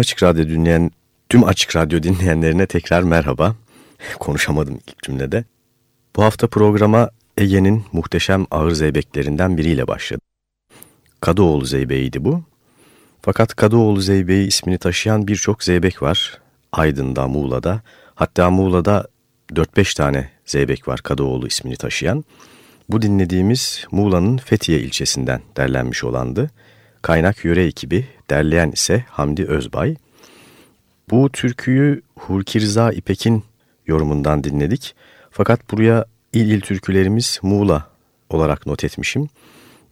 Açık Radyo dinleyen tüm Açık Radyo dinleyenlerine tekrar merhaba. Konuşamadım ilk cümlede. Bu hafta programa Ege'nin muhteşem ağır zeybeklerinden biriyle başladı. Kadıoğlu Zeybeğiydi bu. Fakat Kadıoğlu Zeybeği ismini taşıyan birçok zeybek var. Aydın'da, Muğla'da, hatta Muğla'da 4-5 tane zeybek var Kadıoğlu ismini taşıyan. Bu dinlediğimiz Muğla'nın Fethiye ilçesinden derlenmiş olandı. Kaynak Yöre ekibi, derleyen ise Hamdi Özbay. Bu türküyü Hulki Rıza İpek'in yorumundan dinledik. Fakat buraya il il türkülerimiz Muğla olarak not etmişim.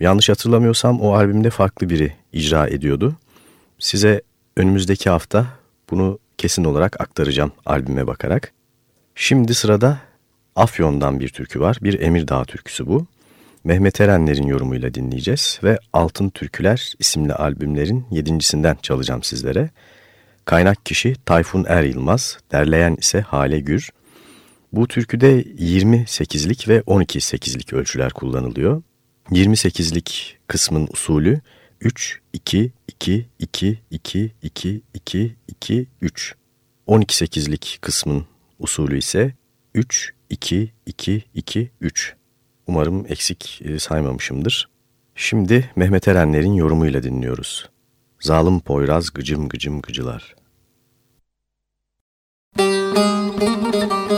Yanlış hatırlamıyorsam o albümde farklı biri icra ediyordu. Size önümüzdeki hafta bunu kesin olarak aktaracağım albüme bakarak. Şimdi sırada Afyon'dan bir türkü var. Bir Emirdağ türküsü bu. Mehmet Erenler'in yorumuyla dinleyeceğiz ve Altın Türküler isimli albümlerin yedincisinden çalacağım sizlere. Kaynak kişi Tayfun Er Yılmaz, derleyen ise Hale Gür. Bu türküde 28'lik ve 12-8'lik ölçüler kullanılıyor. 28'lik kısmın usulü 3, 2, 2, 2, 2, 2, 2, 2, 3. 12-8'lik kısmın usulü ise 3, 2, 2, 2, 3. Umarım eksik e, saymamışımdır. Şimdi Mehmet Erenler'in yorumuyla dinliyoruz. Zalim Poyraz gıcım gıcım gıcılar. Müzik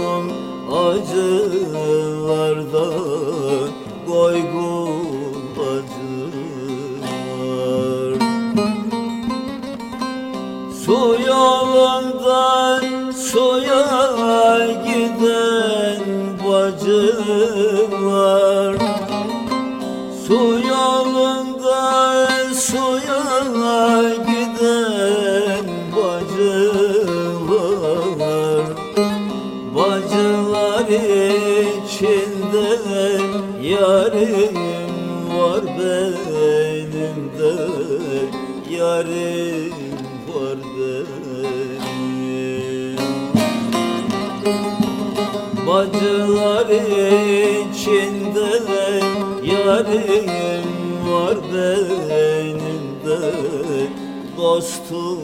yarim var benim de dostum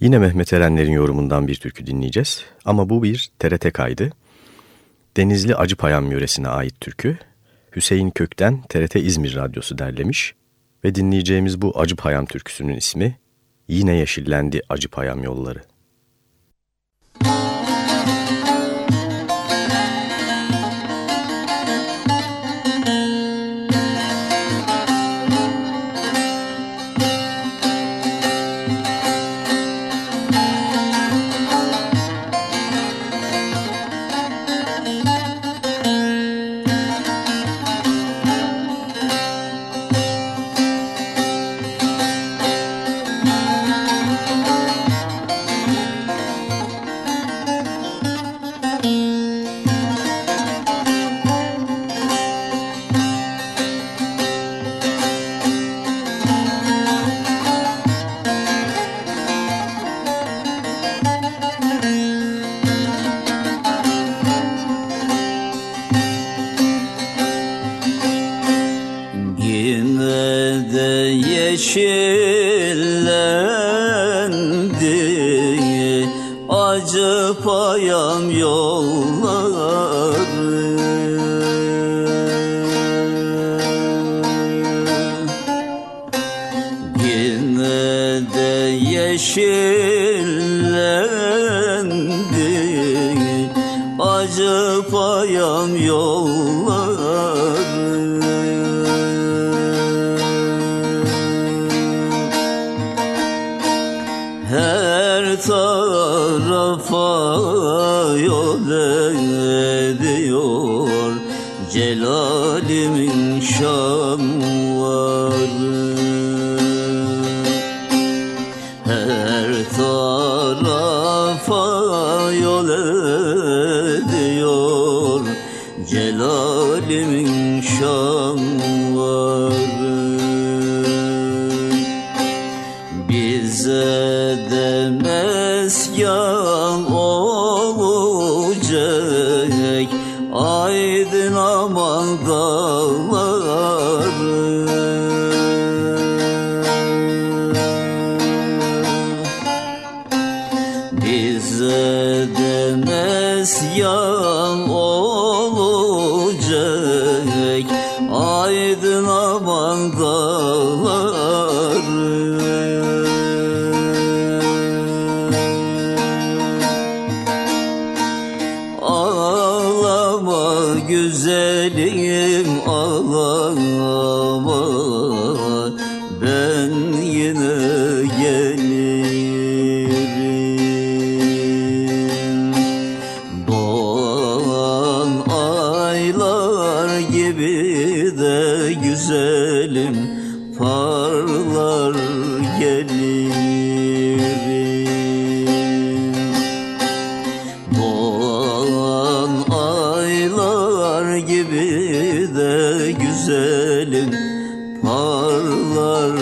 Yine Mehmet Erenler'in yorumundan bir türkü dinleyeceğiz. Ama bu bir TRT kaydı. Denizli Acıpayam yöresine ait türkü. Hüseyin Kök'ten TRT İzmir Radyosu derlemiş ve dinleyeceğimiz bu Acıpayam türküsünün ismi Yine Yeşillendi Acıpayam Yolları. tarafa yol ediyor. Celalimin Şam yaprakları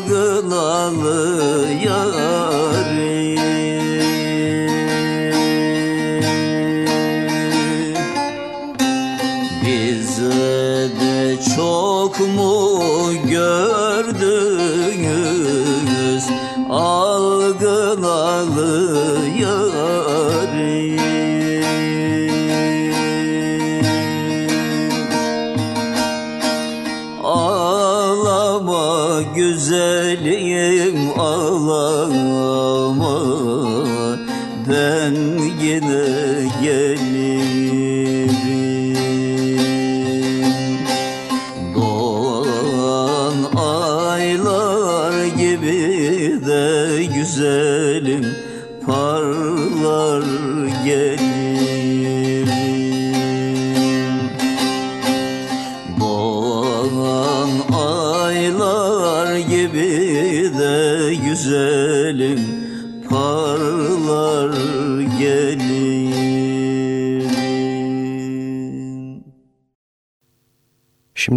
algılalı yari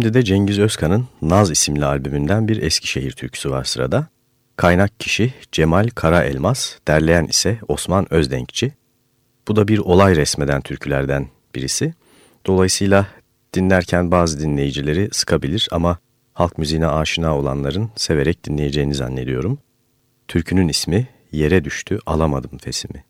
Şimdi de Cengiz Özkan'ın Naz isimli albümünden bir Eskişehir türküsü var sırada. Kaynak kişi Cemal Karaelmaz, derleyen ise Osman Özdenkçi. Bu da bir olay resmeden türkülerden birisi. Dolayısıyla dinlerken bazı dinleyicileri sıkabilir ama halk müziğine aşina olanların severek dinleyeceğini zannediyorum. Türkünün ismi Yere Düştü Alamadım Fesimi.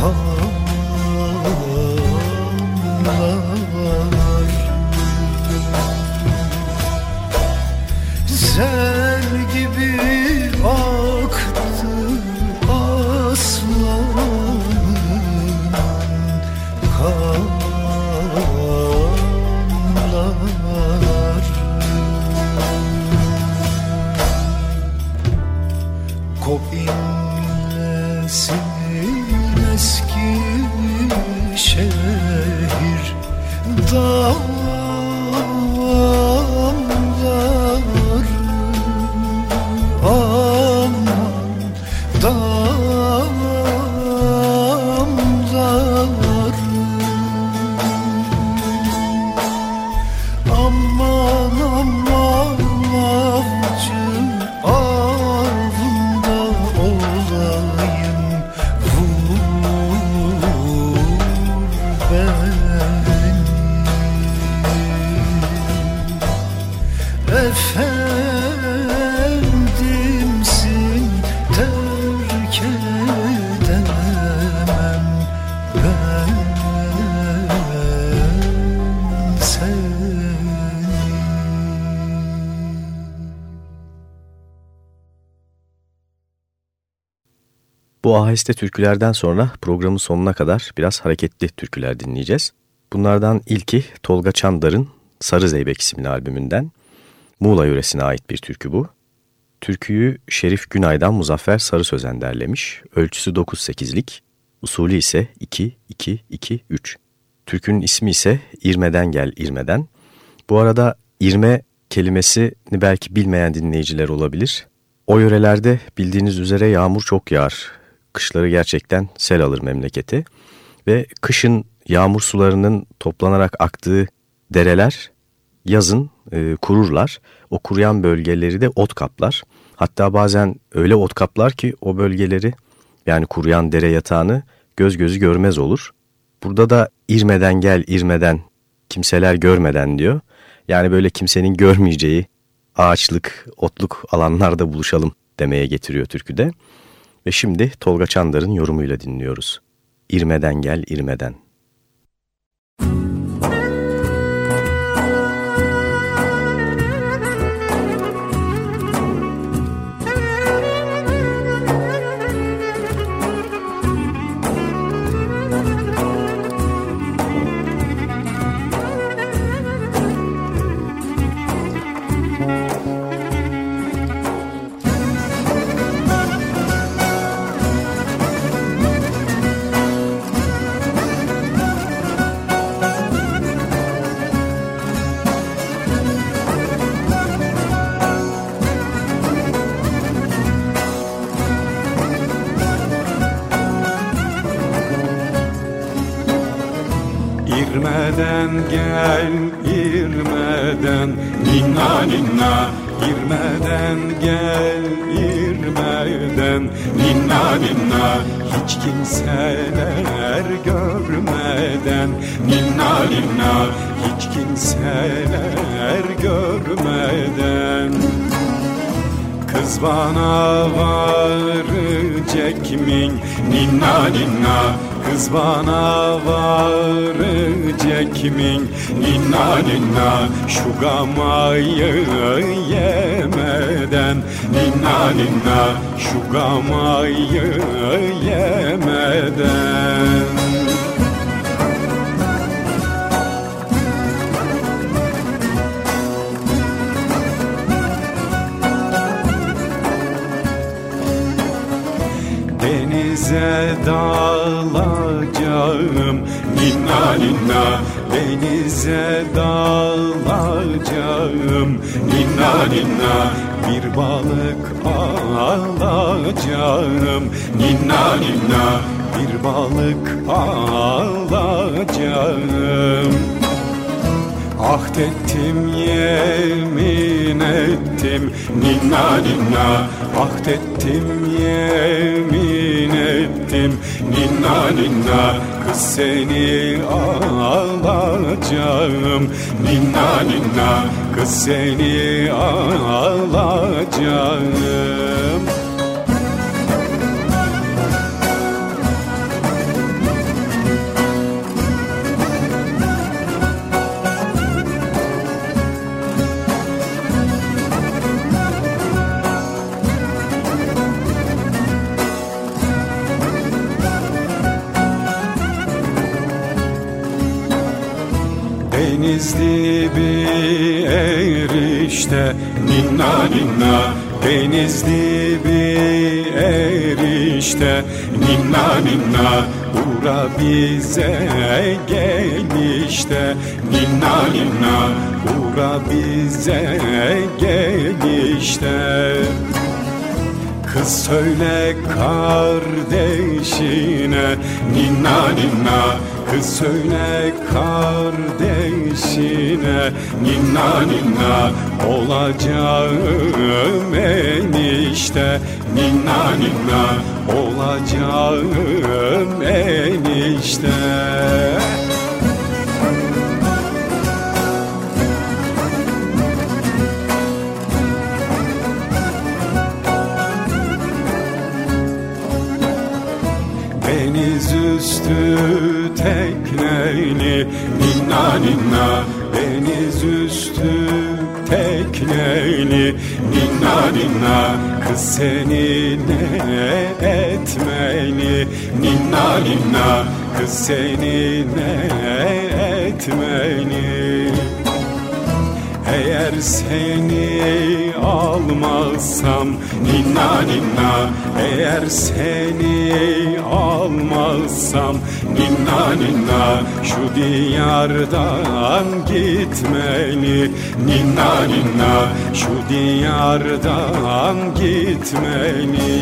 call. Aheste türkülerden sonra programın sonuna kadar biraz hareketli türküler dinleyeceğiz. Bunlardan ilki Tolga Çandar'ın Sarı Zeybek isimli albümünden. Muğla yöresine ait bir türkü bu. Türküyü Şerif Günay'dan Muzaffer Sarı Sözen derlemiş. Ölçüsü 9-8'lik, usulü ise 2-2-2-3. Türkünün ismi ise İrmeden Gel İrmeden. Bu arada İrme kelimesini belki bilmeyen dinleyiciler olabilir. O yörelerde bildiğiniz üzere yağmur çok yağar. Kışları gerçekten sel alır memleketi. Ve kışın yağmur sularının toplanarak aktığı dereler yazın e, kururlar. O kuruyan bölgeleri de ot kaplar. Hatta bazen öyle ot kaplar ki o bölgeleri yani kuruyan dere yatağını göz gözü görmez olur. Burada da irmeden gel irmeden kimseler görmeden diyor. Yani böyle kimsenin görmeyeceği ağaçlık, otluk alanlarda buluşalım demeye getiriyor türküde. Ve şimdi Tolga Çandar'ın yorumuyla dinliyoruz. İrmeden gel irmeden. İrmeden gel irmeden Ninna ninna İrmeden gel irmeden Ninna ninna Hiç kimseler görmeden Ninna ninna Hiç kimseler görmeden Kız bana varacak min? Ninna ninna. Kız bana varacak min? Ninna ninna. Şu gamayı yemeden. Ninna ninna. Şu gamayı yemeden Denize dalacağım. Ninna ninna Denize dalacağım. Ninna ninna Bir balık alacağım. Ninna ninna Bir balık alacağım Ahd ettim yemin ettim. Ninna ninna. Ahd ettim yemin ettim. Ninna ninna. Kız seni alacağım Ninna ninna. Kız seni alacağım Denizli bir erişte. Ninna ninna Denizli bir erişte. Ninna ninna Uğra bize gelişte Ninna ninna Uğra bize gelişte Kız söyle kardeşine Ninna ninna Kız söyle kardeşine Ninna ninna Olacağım enişte. Ninna ninna Olacağım enişte. Deniz üstü tekneli. Ninna ninna Deniz üstü tekneli. Ninna ninna Kız seni ne etmeli? Ninna ninna Kız seni ne etmeli eğer seni almazsam Ninna ninna. Eğer seni almazsam Ninna ninna. Şu diyardan gitmeli Ninna ninna. Şu diyardan gitmeli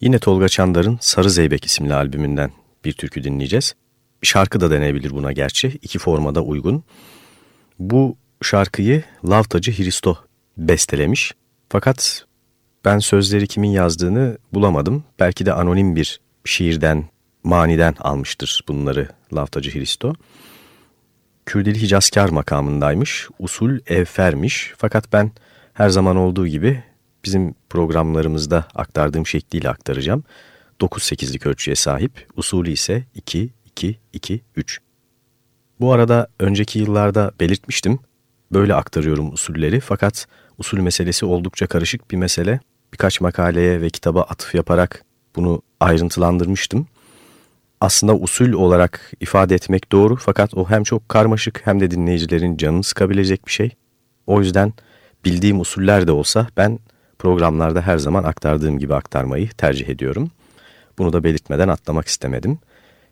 Yine Tolga Çandar'ın Sarı Zeybek isimli albümünden bir türkü dinleyeceğiz. Şarkı da denebilir buna gerçi. İki formada uygun. Bu şarkıyı Lavtacı Hristo bestelemiş. Fakat ben sözleri kimin yazdığını bulamadım. Belki de anonim bir şiirden, maniden almıştır bunları Lavtacı Hristo. Kürdili Hicazkar makamındaymış, usul evfermiş. Fakat ben her zaman olduğu gibi bizim programlarımızda aktardığım şekliyle aktaracağım. 9-8'lik ölçüye sahip, usulü ise 2-2-2-3. Bu arada önceki yıllarda belirtmiştim, böyle aktarıyorum usulleri fakat usul meselesi oldukça karışık bir mesele. Birkaç makaleye ve kitaba atıf yaparak bunu ayrıntılandırmıştım. Aslında usul olarak ifade etmek doğru fakat o hem çok karmaşık hem de dinleyicilerin canını sıkabilecek bir şey. O yüzden bildiğim usuller de olsa ben programlarda her zaman aktardığım gibi aktarmayı tercih ediyorum. Bunu da belirtmeden atlamak istemedim.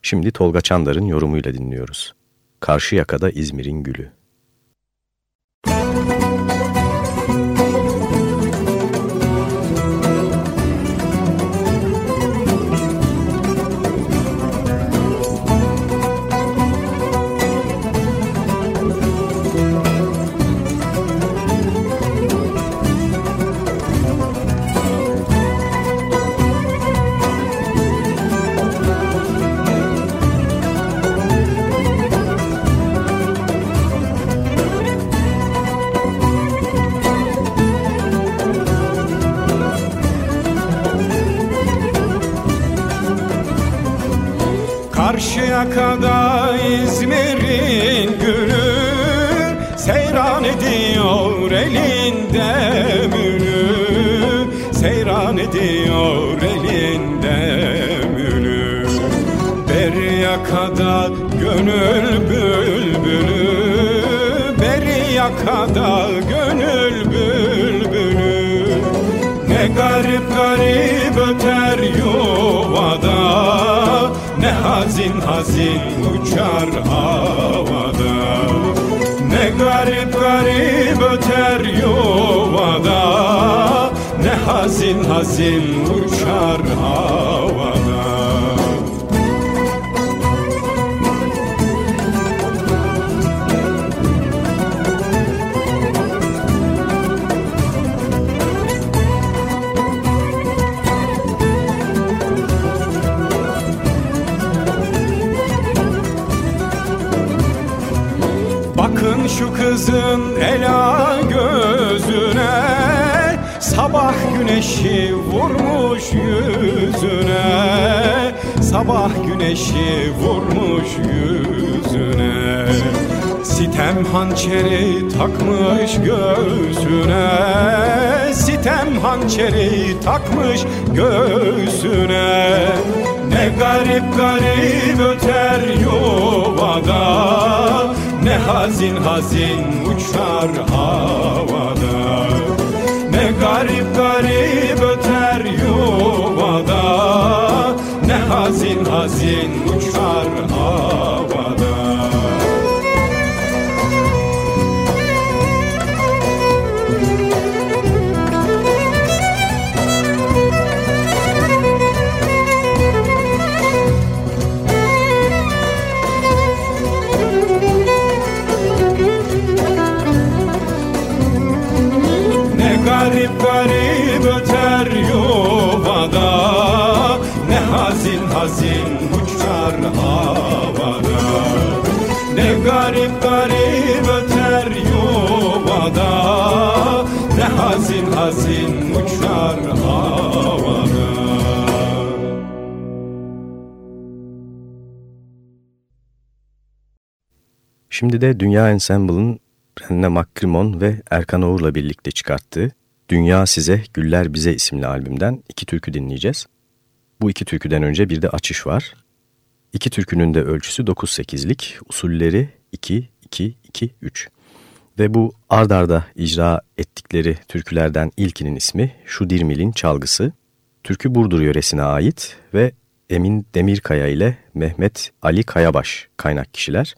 Şimdi Tolga Çandar'ın yorumuyla dinliyoruz. Karşı yakada İzmir'in gülü. Karşıyaka'da İzmir'in gülü. Seyran ediyor elinde mülü Seyran ediyor elinde mülü Beryaka'da gönül bülbülü. Beryaka'da gönül bülbülü. Ne garip garip öter yuvada Ne hazin hazin uçar havada. Ne garip garip öter yuvada. Ne hazin hazin uçar havada kızın ela gözüne Sabah güneşi vurmuş yüzüne. Sabah güneşi vurmuş yüzüne. Sitem hançeri takmış göğsüne. Sitem hançeri takmış göğsüne. Ne garip garip öter yuvada hazin hazin uçar havada. Ne garip garip öter yuvada. Ne hazin hazin uçar garip öter yuvada Ne hazin hazin uçar havada Şimdi de Dünya Ensemble'ın Renne Makrimon ve Erkan Oğur'la birlikte çıkarttığı Dünya Size Güller Bize isimli albümden iki türkü dinleyeceğiz. Bu iki türküden önce bir de açış var. İki türkünün de ölçüsü 9-8'lik, usulleri 2-2-2-3. Ve bu ard arda icra ettikleri türkülerden ilkinin ismi Şu Dirmil'in Çalgısı. Türkü Burdur yöresine ait ve Emin Demirkaya ile Mehmet Ali Kayabaş kaynak kişiler.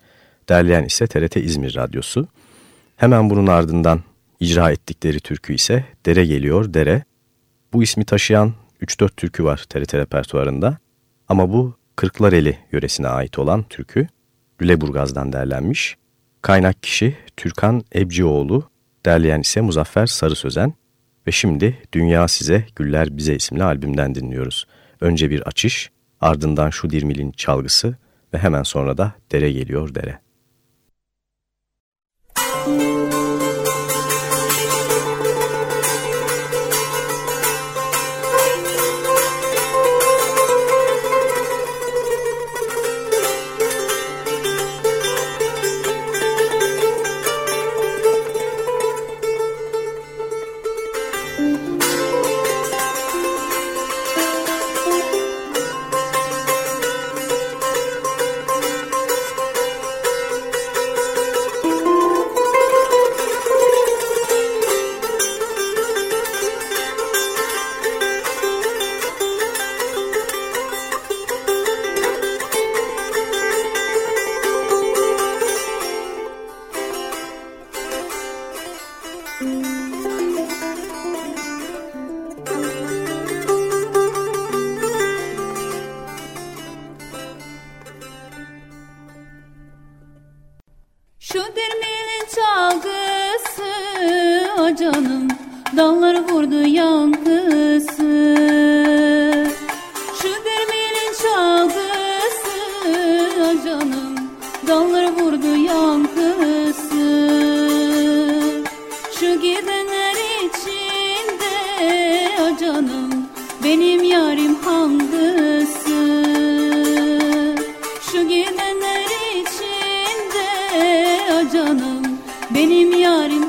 Derleyen ise TRT İzmir Radyosu. Hemen bunun ardından icra ettikleri türkü ise Dere Geliyor Dere. Bu ismi taşıyan 3-4 türkü var TRT repertuarında. Ama bu Kırklareli yöresine ait olan türkü Lüleburgaz'dan derlenmiş. Kaynak kişi Türkan Ebcioğlu, derleyen ise Muzaffer Sarı Sözen. Ve şimdi Dünya Size Güller Bize isimli albümden dinliyoruz. Önce bir açış, ardından şu dirmilin çalgısı ve hemen sonra da Dere Geliyor Dere. Şu Benim yarim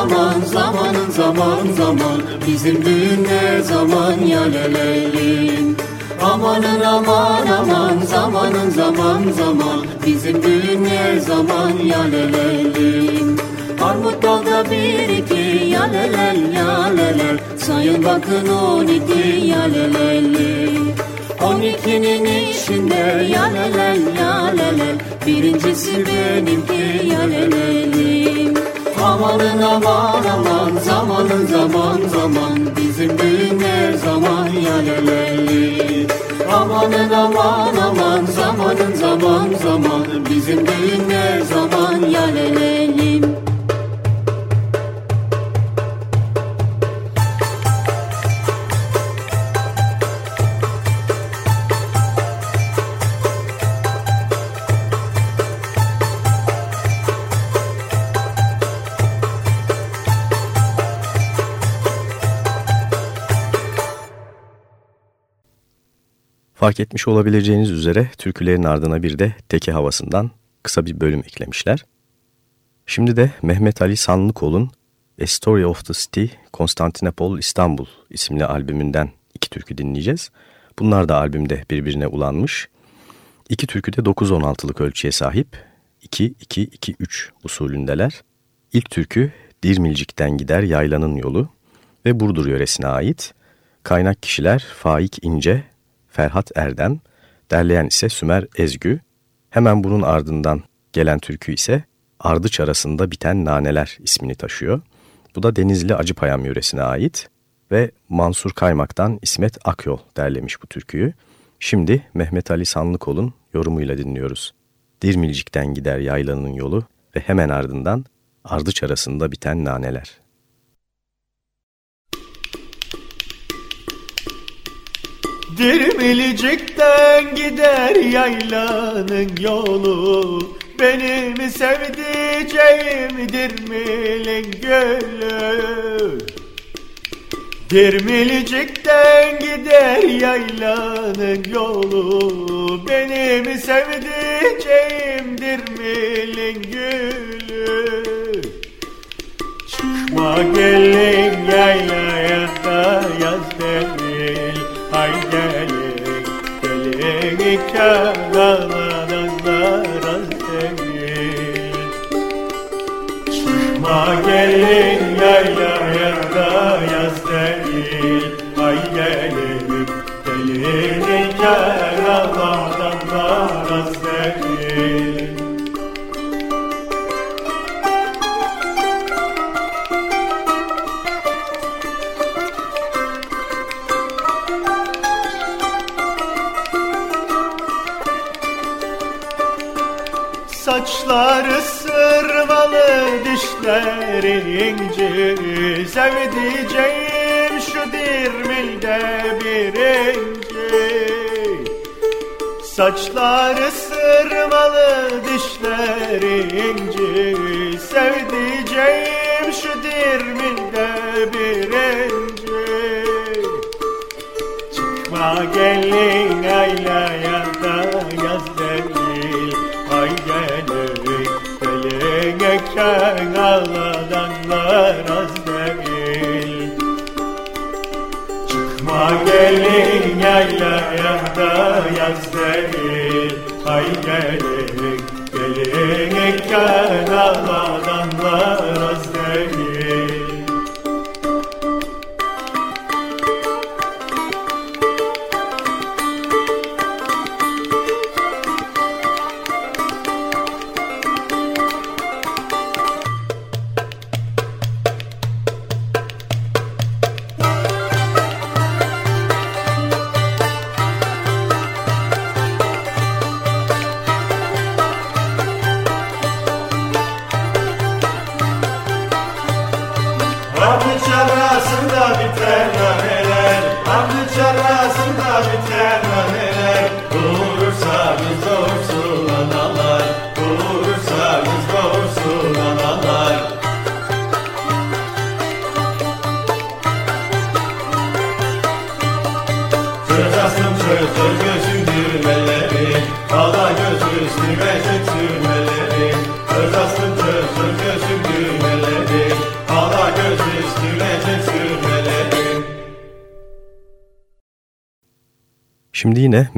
aman aman zamanın zaman zaman. Bizim düğüne zaman ya leleli Amanın aman aman. Zamanın zaman zaman. Bizim düğüne zaman ya leleli Armut dalda bir iki ya lelel ya lelel. Sayın bakın on iki ya leleli On ikinin içinde ya lelel ya lelel. Birincisi benimki ya leleli Amanın aman aman zamanın zaman zaman. Bizim düğünler zaman ya leleli Amanın aman aman zamanın zaman zaman. Bizim düğünler zaman ya Fark etmiş olabileceğiniz üzere türkülerin ardına bir de teke havasından kısa bir bölüm eklemişler. Şimdi de Mehmet Ali Sanlıkol'un A Story of the City, Konstantinopol, İstanbul isimli albümünden iki türkü dinleyeceğiz. Bunlar da albümde birbirine ulanmış. İki türkü de 9-16'lık ölçüye sahip. 2-2-2-3 usulündeler. İlk türkü Dirmilcik'ten gider Yaylanın Yolu ve Burdur yöresine ait. Kaynak kişiler Faik İnce, Ferhat Erdem, derleyen ise Sümer Ezgü. Hemen bunun ardından gelen türkü ise Ardıç arasında biten naneler ismini taşıyor. Bu da Denizli Acıpayam yöresine ait ve Mansur Kaymak'tan İsmet Akyol derlemiş bu türküyü. Şimdi Mehmet Ali Sanlıkol'un yorumuyla dinliyoruz. Dirmilcik'ten gider yaylanın yolu ve hemen ardından Ardıç arasında biten naneler. Dirmilicik'ten gider yaylanın yolu. Benim sevdiceğim Dirmil'in gölü Dirmilicik'ten gider yaylanın yolu. Benim sevdiceğim Dirmil'in gülü Çıkma gelin yaylaya raz değil Çıkma gelin yaylaya da yaz değil. Hay gelin gelin iki dağlardan da raz değil dişleri inci Sevdiceğim şu dirmilde birinci Saçları sırmalı dişleri inci Sevdiceğim şu dirmilde birinci Çıkma gelin aylaya da yaz değil Ay gelin gelin eken ağladanlar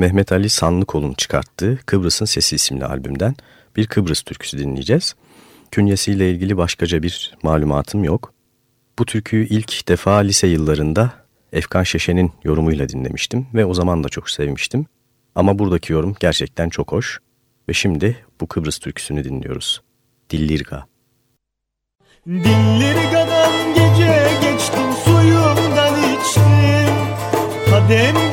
Mehmet Ali Sanlıkol'un çıkarttığı Kıbrıs'ın Sesi isimli albümden bir Kıbrıs türküsü dinleyeceğiz. Künyesiyle ilgili başkaca bir malumatım yok. Bu türküyü ilk defa lise yıllarında Efkan Şeşe'nin yorumuyla dinlemiştim ve o zaman da çok sevmiştim. Ama buradaki yorum gerçekten çok hoş ve şimdi bu Kıbrıs türküsünü dinliyoruz. Dillirga. Dillirga'dan gece geçtim suyundan içtim Kadem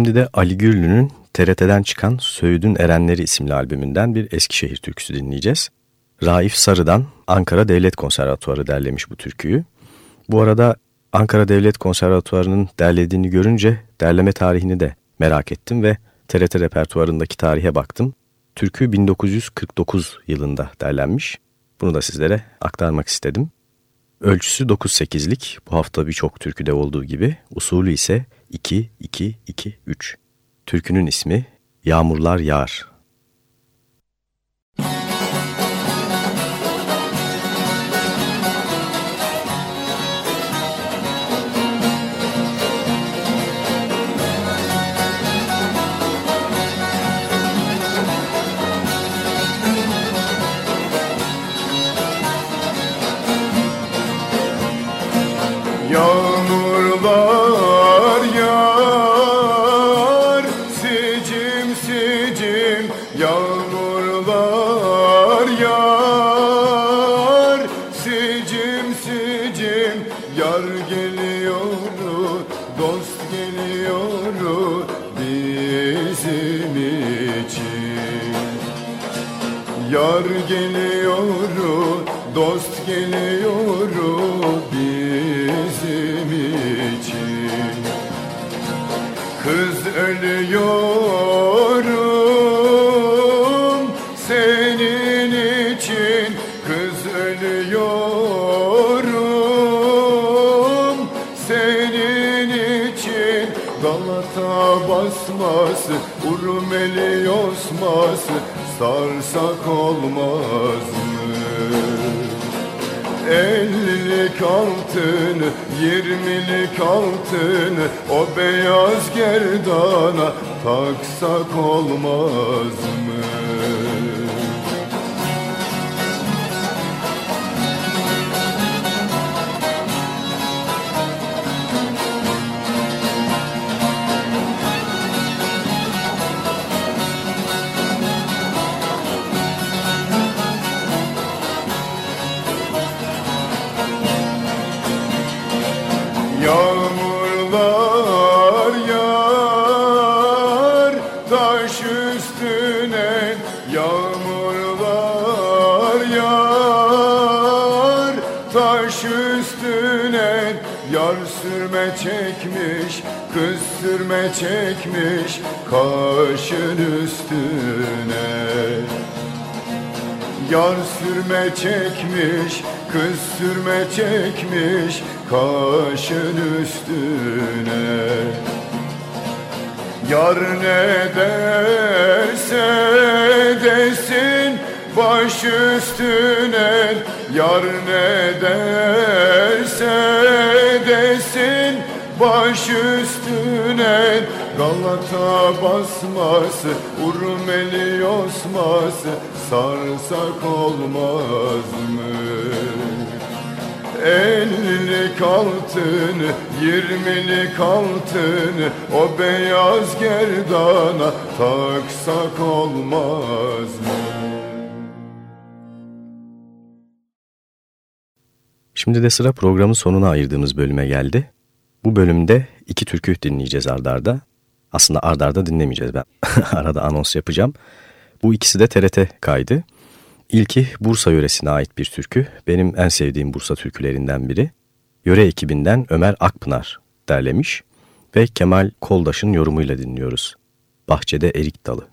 Şimdi de Ali Gürlü'nün TRT'den çıkan Söğüdün Erenleri isimli albümünden bir Eskişehir türküsü dinleyeceğiz. Raif Sarı'dan Ankara Devlet Konservatuarı derlemiş bu türküyü. Bu arada Ankara Devlet Konservatuarı'nın derlediğini görünce derleme tarihini de merak ettim ve TRT repertuarındaki tarihe baktım. Türkü 1949 yılında derlenmiş. Bunu da sizlere aktarmak istedim. Ölçüsü 9-8'lik bu hafta birçok türküde olduğu gibi usulü ise 2, 2, 2, 3. Türkünün ismi Yağmurlar Yağar. Yo Yar geliyor, dost geliyor bizim için. Kız ölüyorum senin için. Kız ölüyorum senin için. Galata basması, Urmeli yosması sarsak olmaz mı? Ellilik altını, yirmilik altını O beyaz gerdana taksak olmaz mı? Sürme çekmiş Kaşın üstüne. Yar sürme çekmiş Kız sürme çekmiş Kaşın üstüne. Yar ne derse desin baş üstüne. Yar ne derse desin baş üstüne Galata basması, Urmeli osması sarsak olmaz mı? Ellilik altın, yirmilik altın O beyaz gerdana taksak olmaz mı? Şimdi de sıra programın sonuna ayırdığımız bölüme geldi. Bu bölümde iki türkü dinleyeceğiz ardarda. Aslında ardarda dinlemeyeceğiz ben. Arada anons yapacağım. Bu ikisi de TRT kaydı. İlki Bursa yöresine ait bir türkü. Benim en sevdiğim Bursa türkülerinden biri. Yöre ekibinden Ömer Akpınar derlemiş ve Kemal Koldaş'ın yorumuyla dinliyoruz. Bahçede Erik Dalı.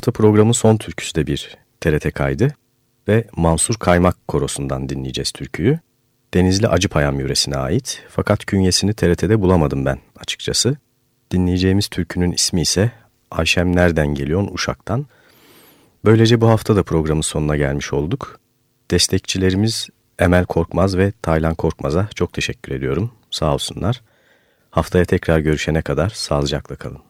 Hafta programın son türküsü de bir TRT kaydı ve Mansur Kaymak Korosu'ndan dinleyeceğiz türküyü. Denizli Acıpayam yöresine ait fakat künyesini TRT'de bulamadım ben açıkçası. Dinleyeceğimiz türkünün ismi ise Ayşem Nereden Geliyorsun Uşak'tan. Böylece bu hafta da programın sonuna gelmiş olduk. Destekçilerimiz Emel Korkmaz ve Taylan Korkmaz'a çok teşekkür ediyorum. Sağ olsunlar. Haftaya tekrar görüşene kadar sağlıcakla kalın.